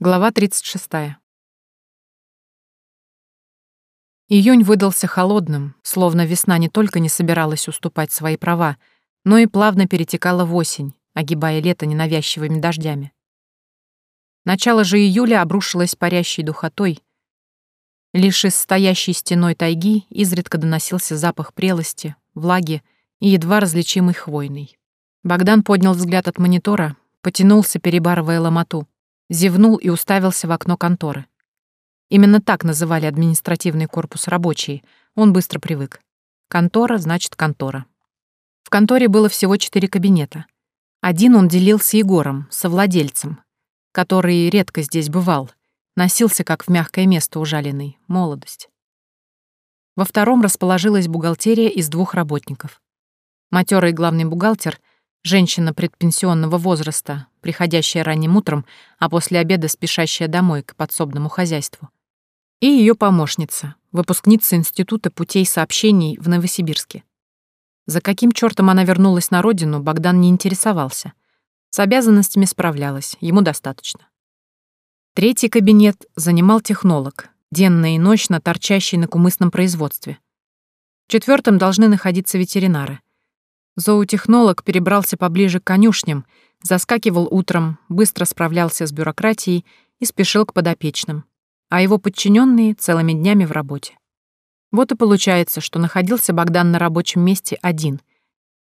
Глава 36. Июнь выдался холодным, словно весна не только не собиралась уступать свои права, но и плавно перетекала в осень, огибая лето ненавязчивыми дождями. Начало же июля обрушилось парящей духотой. Лишь из стоящей стеной тайги изредка доносился запах прелости, влаги и едва различимый хвойный. Богдан поднял взгляд от монитора, потянулся, перебарывая ломоту зевнул и уставился в окно конторы. Именно так называли административный корпус рабочие, он быстро привык. Контора значит контора. В конторе было всего четыре кабинета. Один он делил с Егором, совладельцем, который редко здесь бывал, носился как в мягкое место ужаленный, молодость. Во втором расположилась бухгалтерия из двух работников. Матерый главный бухгалтер Женщина предпенсионного возраста, приходящая ранним утром, а после обеда спешащая домой к подсобному хозяйству. И ее помощница, выпускница Института путей сообщений в Новосибирске. За каким чертом она вернулась на родину, Богдан не интересовался. С обязанностями справлялась, ему достаточно. Третий кабинет занимал технолог, денно и ночно торчащий на кумысном производстве. В четвертом должны находиться ветеринары — Зоотехнолог перебрался поближе к конюшням, заскакивал утром, быстро справлялся с бюрократией и спешил к подопечным, а его подчиненные целыми днями в работе. Вот и получается, что находился Богдан на рабочем месте один,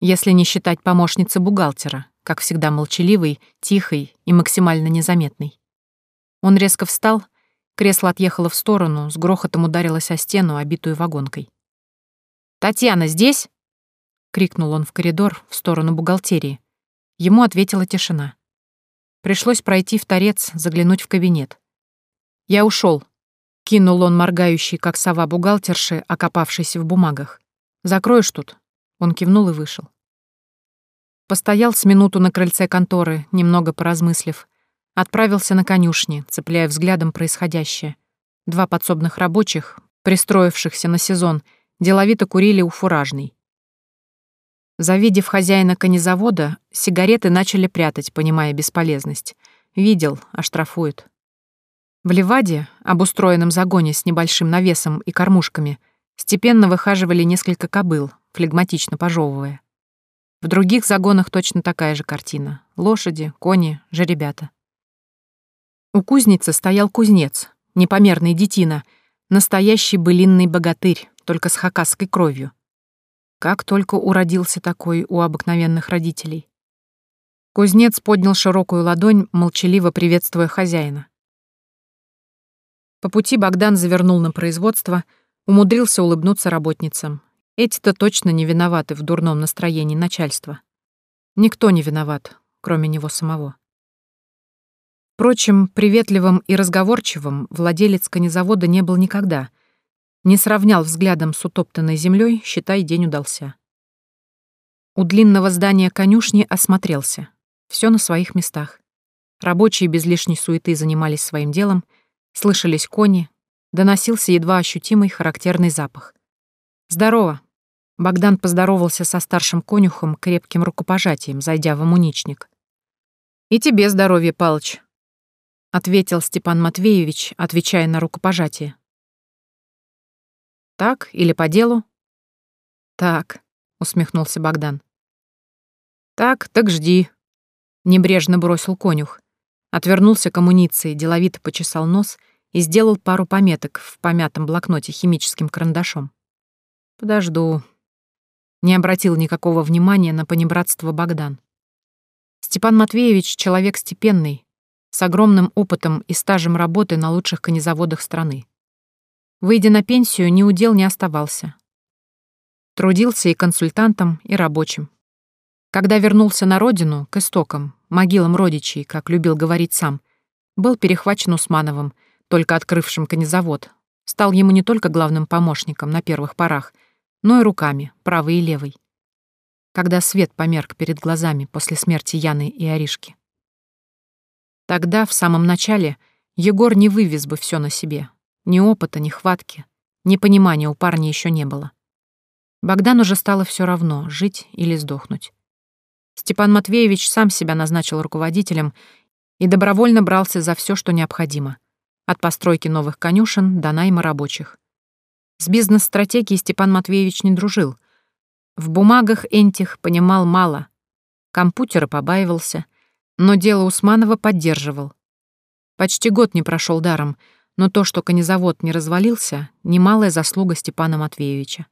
если не считать помощницы бухгалтера, как всегда молчаливый, тихий и максимально незаметный. Он резко встал, кресло отъехало в сторону, с грохотом ударилось о стену, обитую вагонкой. «Татьяна здесь?» — крикнул он в коридор в сторону бухгалтерии. Ему ответила тишина. Пришлось пройти в торец, заглянуть в кабинет. «Я ушел, кинул он моргающий, как сова бухгалтерши, окопавшийся в бумагах. «Закроешь тут?» Он кивнул и вышел. Постоял с минуту на крыльце конторы, немного поразмыслив. Отправился на конюшни, цепляя взглядом происходящее. Два подсобных рабочих, пристроившихся на сезон, деловито курили у фуражной. Завидев хозяина конезавода, сигареты начали прятать, понимая бесполезность. Видел, оштрафуют. В Леваде, обустроенном загоне с небольшим навесом и кормушками, степенно выхаживали несколько кобыл, флегматично пожевывая. В других загонах точно такая же картина. Лошади, кони, жеребята. У кузницы стоял кузнец, непомерный детина, настоящий былинный богатырь, только с хакасской кровью. Как только уродился такой у обыкновенных родителей. Кузнец поднял широкую ладонь, молчаливо приветствуя хозяина. По пути Богдан завернул на производство, умудрился улыбнуться работницам. Эти-то точно не виноваты в дурном настроении начальства. Никто не виноват, кроме него самого. Впрочем, приветливым и разговорчивым владелец конезавода не был никогда — не сравнял взглядом с утоптанной землей, считай, день удался. У длинного здания конюшни осмотрелся. Все на своих местах. Рабочие без лишней суеты занимались своим делом, слышались кони, доносился едва ощутимый характерный запах. «Здорово!» Богдан поздоровался со старшим конюхом крепким рукопожатием, зайдя в амуничник. «И тебе здоровье, Палыч!» — ответил Степан Матвеевич, отвечая на рукопожатие. Так или по делу? Так, усмехнулся Богдан. Так, так жди. Небрежно бросил конюх. Отвернулся к амуниции, деловито почесал нос и сделал пару пометок в помятом блокноте химическим карандашом. Подожду. Не обратил никакого внимания на понебратство Богдан. Степан Матвеевич — человек степенный, с огромным опытом и стажем работы на лучших конезаводах страны. Выйдя на пенсию, ни удел не оставался. Трудился и консультантом, и рабочим. Когда вернулся на родину, к истокам, могилам родичей, как любил говорить сам, был перехвачен Усмановым, только открывшим конезавод, стал ему не только главным помощником на первых порах, но и руками, правой и левой. Когда свет померк перед глазами после смерти Яны и Аришки. Тогда, в самом начале, Егор не вывез бы все на себе, ни опыта, ни хватки, ни понимания у парня еще не было. Богдан уже стало все равно, жить или сдохнуть. Степан Матвеевич сам себя назначил руководителем и добровольно брался за все, что необходимо. От постройки новых конюшен до найма рабочих. С бизнес-стратегией Степан Матвеевич не дружил. В бумагах Энтих понимал мало. Компьютера побаивался, но дело Усманова поддерживал. Почти год не прошел даром, но то, что конезавод не развалился, немалая заслуга Степана Матвеевича.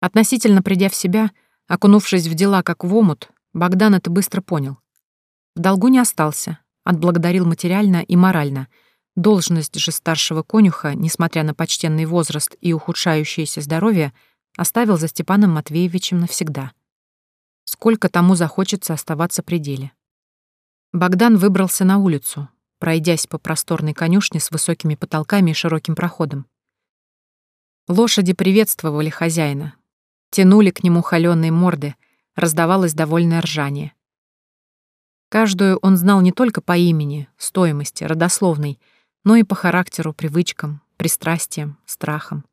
Относительно придя в себя, окунувшись в дела как в омут, Богдан это быстро понял. В долгу не остался, отблагодарил материально и морально — Должность же старшего конюха, несмотря на почтенный возраст и ухудшающееся здоровье, оставил за Степаном Матвеевичем навсегда. Сколько тому захочется оставаться при деле. Богдан выбрался на улицу, пройдясь по просторной конюшне с высокими потолками и широким проходом. Лошади приветствовали хозяина, тянули к нему холёные морды, раздавалось довольное ржание. Каждую он знал не только по имени, стоимости, родословной, но и по характеру, привычкам, пристрастиям, страхам.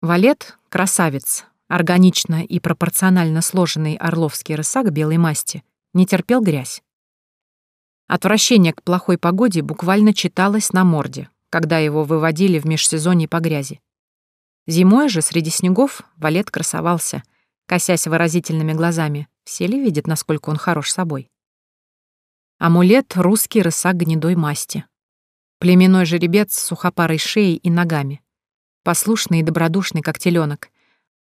Валет — красавец, органично и пропорционально сложенный орловский рысак белой масти, не терпел грязь. Отвращение к плохой погоде буквально читалось на морде, когда его выводили в межсезонье по грязи. Зимой же среди снегов Валет красовался, косясь выразительными глазами. Все ли видят, насколько он хорош собой? Амулет — русский рысак гнедой масти. Племенной жеребец с сухопарой шеей и ногами. Послушный и добродушный, как теленок.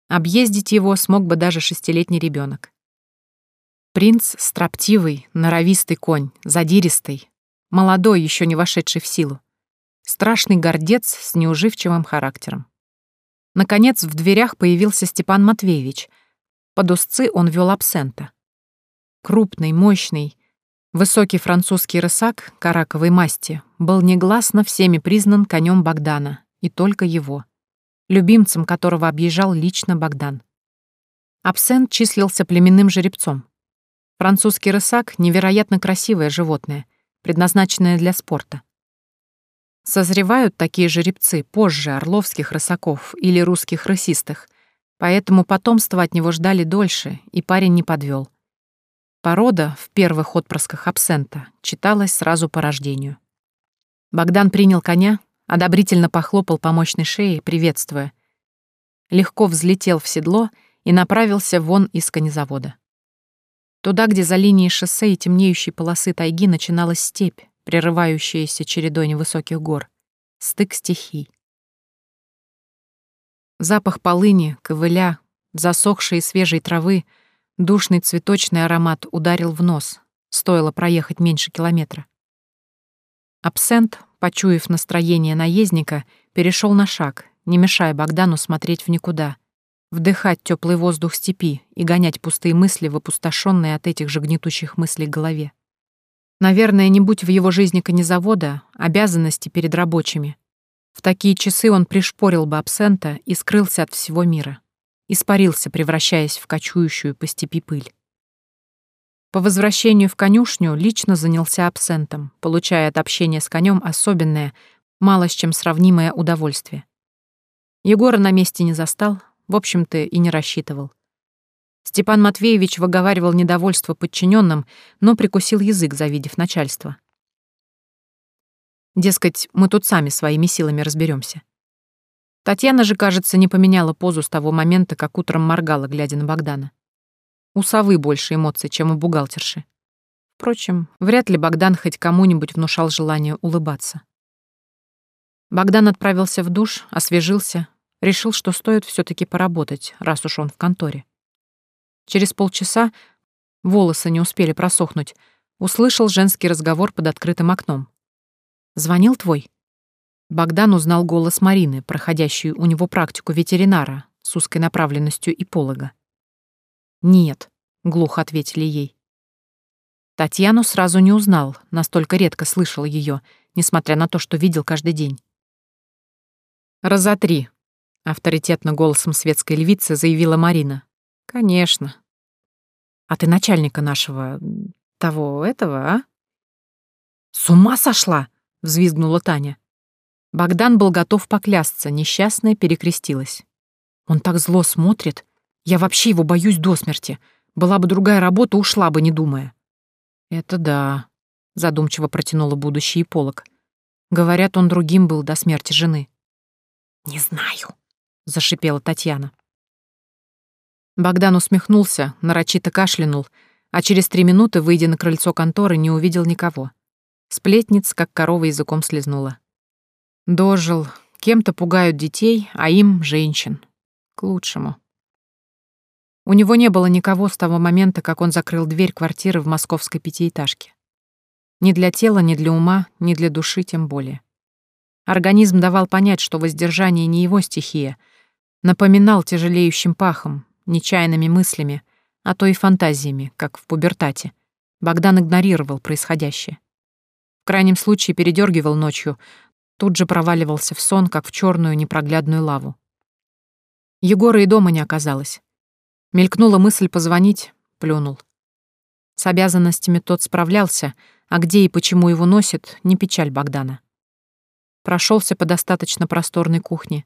Объездить его смог бы даже шестилетний ребенок. Принц — строптивый, норовистый конь, задиристый, молодой, еще не вошедший в силу. Страшный гордец с неуживчивым характером. Наконец, в дверях появился Степан Матвеевич. Под узцы он вел абсента. Крупный, мощный, Высокий французский рысак караковой масти был негласно всеми признан конем Богдана, и только его, любимцем которого объезжал лично Богдан. Абсент числился племенным жеребцом. Французский рысак — невероятно красивое животное, предназначенное для спорта. Созревают такие жеребцы позже орловских рысаков или русских рысистых, поэтому потомство от него ждали дольше, и парень не подвел — Порода в первых отпрысках абсента читалась сразу по рождению. Богдан принял коня, одобрительно похлопал по мощной шее, приветствуя. Легко взлетел в седло и направился вон из конезавода. Туда, где за линией шоссе и темнеющей полосы тайги начиналась степь, прерывающаяся чередой невысоких гор. Стык стихий. Запах полыни, ковыля, засохшей свежей травы — Душный цветочный аромат ударил в нос, стоило проехать меньше километра. Абсент, почуяв настроение наездника, перешел на шаг, не мешая Богдану смотреть в никуда, вдыхать теплый воздух степи и гонять пустые мысли в опустошенные от этих же гнетущих мыслей голове. Наверное, не будь в его жизни конезавода, обязанности перед рабочими. В такие часы он пришпорил бы абсента и скрылся от всего мира испарился, превращаясь в кочующую по степи пыль. По возвращению в конюшню лично занялся абсентом, получая от общения с конем особенное, мало с чем сравнимое удовольствие. Егора на месте не застал, в общем-то и не рассчитывал. Степан Матвеевич выговаривал недовольство подчиненным, но прикусил язык, завидев начальство. Дескать, мы тут сами своими силами разберемся. Татьяна же, кажется, не поменяла позу с того момента, как утром моргала, глядя на Богдана. У совы больше эмоций, чем у бухгалтерши. Впрочем, вряд ли Богдан хоть кому-нибудь внушал желание улыбаться. Богдан отправился в душ, освежился, решил, что стоит все таки поработать, раз уж он в конторе. Через полчаса, волосы не успели просохнуть, услышал женский разговор под открытым окном. «Звонил твой?» Богдан узнал голос Марины, проходящую у него практику ветеринара с узкой направленностью иполога. «Нет», — глухо ответили ей. Татьяну сразу не узнал, настолько редко слышал ее, несмотря на то, что видел каждый день. «Разотри», — авторитетно голосом светской львицы заявила Марина. «Конечно». «А ты начальника нашего... того этого, а?» «С ума сошла!» — взвизгнула Таня. Богдан был готов поклясться, несчастная перекрестилась. Он так зло смотрит. Я вообще его боюсь до смерти. Была бы другая работа, ушла бы, не думая. Это да. задумчиво протянула будущий полок. Говорят, он другим был до смерти жены. Не знаю, зашипела Татьяна. Богдан усмехнулся, нарочито кашлянул, а через три минуты, выйдя на крыльцо конторы, не увидел никого. Сплетниц, как корова языком слезнула. Дожил. Кем-то пугают детей, а им — женщин. К лучшему. У него не было никого с того момента, как он закрыл дверь квартиры в московской пятиэтажке. Ни для тела, ни для ума, ни для души тем более. Организм давал понять, что воздержание не его стихия, напоминал тяжелеющим пахом, нечаянными мыслями, а то и фантазиями, как в пубертате. Богдан игнорировал происходящее. В крайнем случае передергивал ночью, тут же проваливался в сон, как в черную непроглядную лаву. Егора и дома не оказалось. Мелькнула мысль позвонить, плюнул. С обязанностями тот справлялся, а где и почему его носит, не печаль Богдана. Прошелся по достаточно просторной кухне.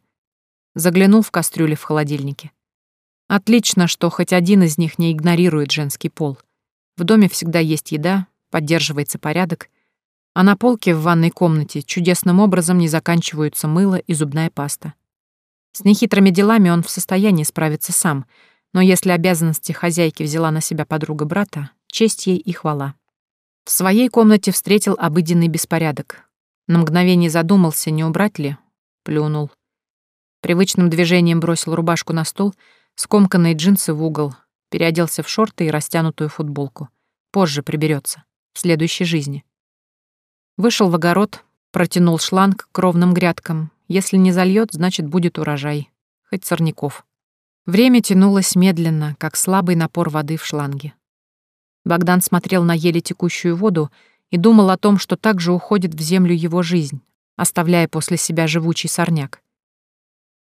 Заглянул в кастрюли в холодильнике. Отлично, что хоть один из них не игнорирует женский пол. В доме всегда есть еда, поддерживается порядок, а на полке в ванной комнате чудесным образом не заканчиваются мыло и зубная паста. С нехитрыми делами он в состоянии справиться сам — но если обязанности хозяйки взяла на себя подруга брата, честь ей и хвала. В своей комнате встретил обыденный беспорядок. На мгновение задумался, не убрать ли, плюнул. Привычным движением бросил рубашку на стол, скомканные джинсы в угол, переоделся в шорты и растянутую футболку. Позже приберется, в следующей жизни. Вышел в огород, протянул шланг к ровным грядкам. Если не зальет, значит, будет урожай. Хоть сорняков. Время тянулось медленно, как слабый напор воды в шланге. Богдан смотрел на еле текущую воду и думал о том, что также уходит в землю его жизнь, оставляя после себя живучий сорняк.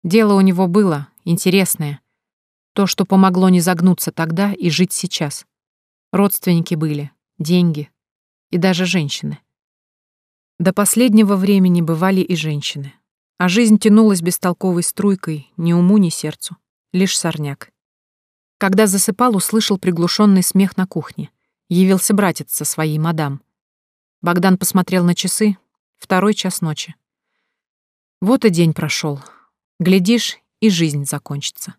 Дело у него было интересное. То, что помогло не загнуться тогда и жить сейчас. Родственники были, деньги и даже женщины. До последнего времени бывали и женщины. А жизнь тянулась бестолковой струйкой ни уму, ни сердцу лишь сорняк. Когда засыпал, услышал приглушенный смех на кухне. Явился братец со своей мадам. Богдан посмотрел на часы. Второй час ночи. Вот и день прошел. Глядишь, и жизнь закончится.